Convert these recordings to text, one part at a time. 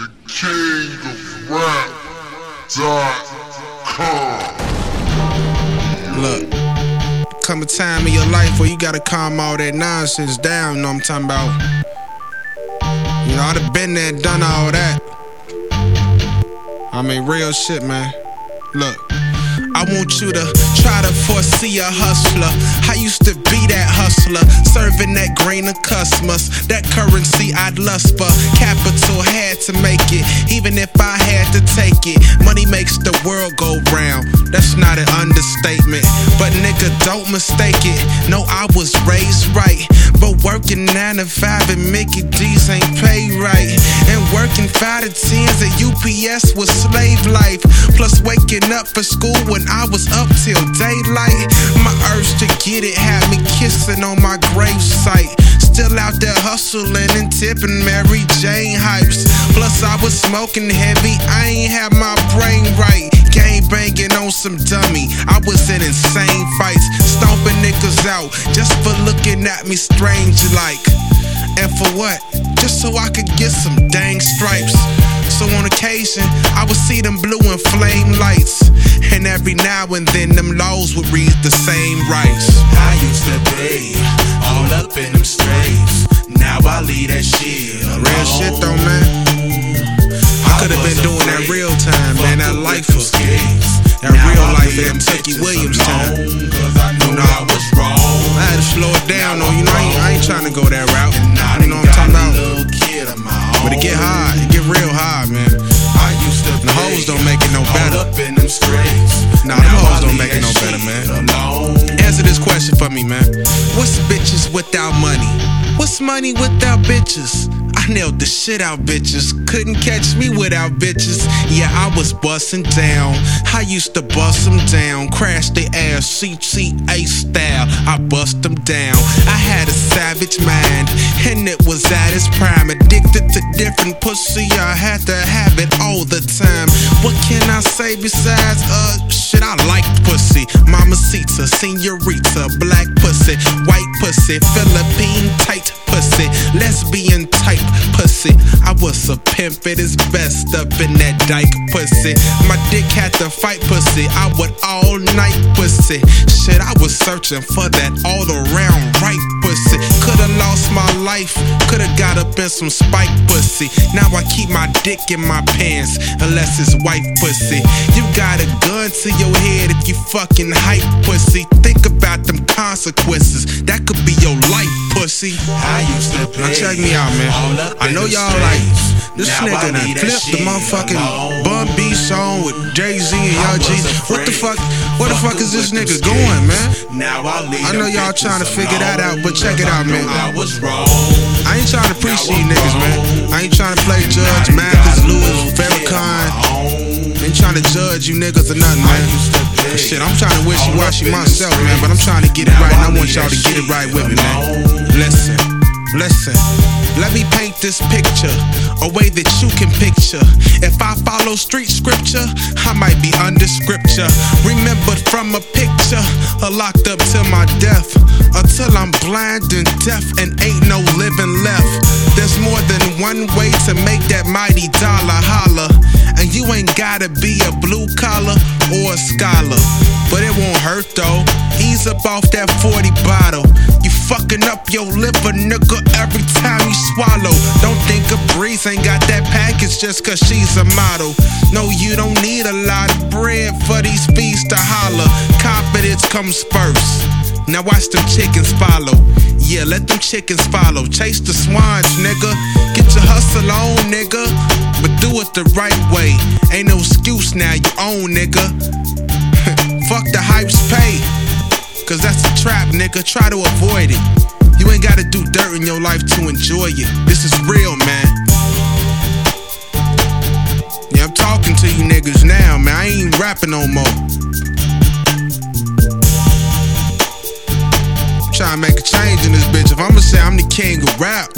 the king of rap dot com. Look, come a time in your life where you gotta calm all that nonsense down, you know what I'm talking about? You know, I'd have been there done all that. I mean, real shit, man. Look. I want you to try to foresee a hustler. I used to be that hustler, serving that grain of customers. That currency I'd lust for. Capital had to make it, even if I had to take it. Money makes the world go round. That's not an understatement. But nigga, don't mistake it. No, I was raised right. 9 to 5 and Mickey D's ain't pay right. And working 5 to 10s at UPS was slave life. Plus waking up for school when I was up till daylight. My urge to get it had me kissing on my gravesite. Still out there hustling and tipping Mary Jane hypes. Plus, I was smoking heavy, I ain't have my brain right. Gang banging on some dummy, I was in insane fights. Looking at me strange like. And for what? Just so I could get some dang stripes. So on occasion, I would see them blue and flame lights. And every now and then, them laws would read the same rights. I used to be all up in them streets. Now I leave that shit alone. Real shit though, man. I could have been doing that real time, man. That life of that real life at Kentucky Williams time. Trying to go that route. You know what I'm talking about? But it get hard, it get real hard, man. I used to The hoes don't make it no better. Nah, them hoes don't make it no better, man. Answer this question for me, man. What's bitches without money? What's money without bitches? I nailed the shit out bitches. Couldn't catch me without bitches. Yeah, I was busting down. I used to bust them down. Crash the ass, CTA style. I bust them down. I had a savage mind, and it was at its prime. Addicted to different pussy, I had to have it all the time. What can I say besides, uh, shit, I like pussy. Mamacita, senorita, black pussy, white pussy, Philippine tight pussy, lesbian type pussy. I was a pimp at his best up in that dyke pussy. My dick had to fight pussy. I would all night pussy. Shit, I was searching for that all around right pussy. Could've lost my life, could've got up in some spike pussy. Now I keep my dick in my pants, unless it's white pussy. You got a gun to your head if you fucking hype pussy. Think consequences. That could be your life, pussy. I used to Now check me out, man. I know y'all like this Now nigga done flipped the motherfucking. Bun B song with Jay Z and Young G. What the fuck? Where the fuck is this nigga going, man? Now I I know y'all trying to figure that out, but check it out, man. I was wrong. I ain't trying to preach niggas, man. I ain't trying to play Judge Mathis, Louis, Farrakhan. Ain't trying to judge you niggas or nothing, man. Shit, I'm trying to wishy washy myself, man, but I'm trying to get it right, and I want y'all to get it right with me, man. Listen, listen. Let me paint this picture a way that you can picture. If I follow street scripture, I might be under scripture. Remembered from a picture, or locked up till my death. Until I'm blind and deaf and ain't no living left. There's more than one way to make that mighty dollar holler. And you ain't gotta be a blue collar or a scholar. But it won't hurt though. Ease up off that 40 bottle. You fucking up your liver, nigga, every time you swallow. Don't think a breeze ain't got that package just cause she's a model. No, you don't need a lot of bread for these fees to holler. Confidence comes first. Now watch them chickens follow. Yeah, let them chickens follow. Chase the swans, nigga. Get your hustle on, nigga. But do it the right way. Ain't no excuse now, you own, nigga. Fuck the hype's pay. Cause that's a trap, nigga. Try to avoid it. You ain't gotta do dirt in your life to enjoy it. This is real, man. Yeah, I'm talking to you niggas now, man. I ain't rapping no more. Make a change in this bitch. If I'ma say I'm the king of rap,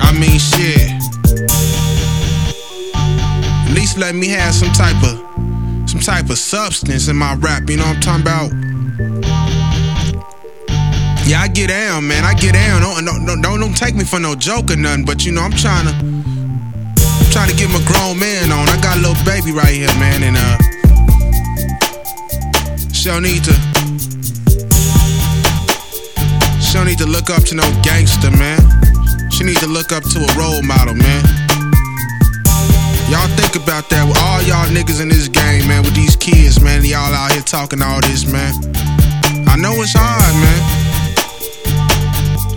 I mean shit. At least let me have some type of some type of substance in my rap, you know what I'm talking about? Yeah, I get down, man. I get down. Don't, don't, don't, don't take me for no joke or nothing, but you know, I'm trying to trying to get my grown man on. I got a little baby right here, man, and uh, she don't need to. Don't need to look up to no gangster, man. She need to look up to a role model, man. Y'all think about that with all y'all niggas in this game, man, with these kids, man. Y'all out here talking all this, man. I know it's hard, man.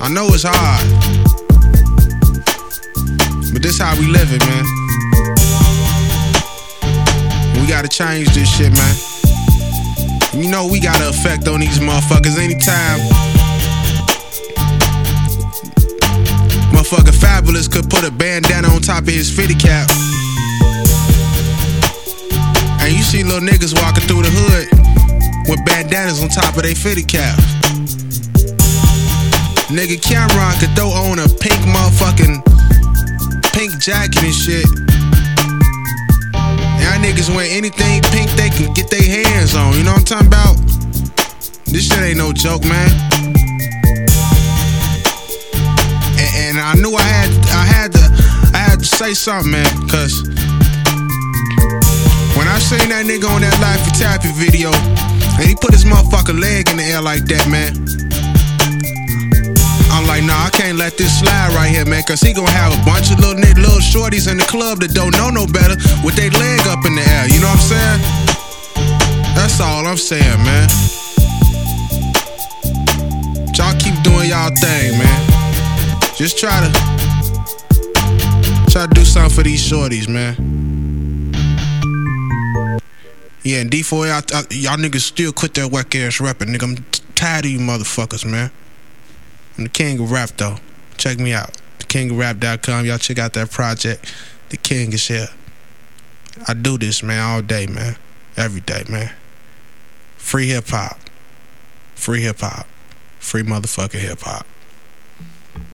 I know it's hard. But this how we living, man. We gotta change this shit, man. You know we got an effect on these motherfuckers anytime. Motherfucker Fabolous could put a bandana on top of his fitty cap. And you see little niggas walking through the hood with bandanas on top of their fitty cap. Nigga Cam'ron could throw on a pink motherfucking pink jacket and shit. Y'all niggas wear anything pink they can get their hands on. You know what I'm talking about? This shit ain't no joke, man. I knew I had I had to I had to say something, man, cause when I seen that nigga on that Life for Tappy video, and he put his motherfucking leg in the air like that, man. I'm like, nah, I can't let this slide right here, man, cause he gonna have a bunch of little nigg- little shorties in the club that don't know no better with their leg up in the air. You know what I'm saying? That's all I'm saying, man. Y'all keep doing y'all thing, man. Just try to try to do something for these shorties, man. Yeah, and D4, I, I, y'all niggas still quit that whack ass rapping, nigga. I'm t- tired of you motherfuckers, man. I'm the king of rap, though. Check me out. TheKingofRap.com. Y'all check out that project. The King is here. I do this, man, all day, man. Every day, man. Free hip hop. Free hip hop. Free motherfucking hip hop.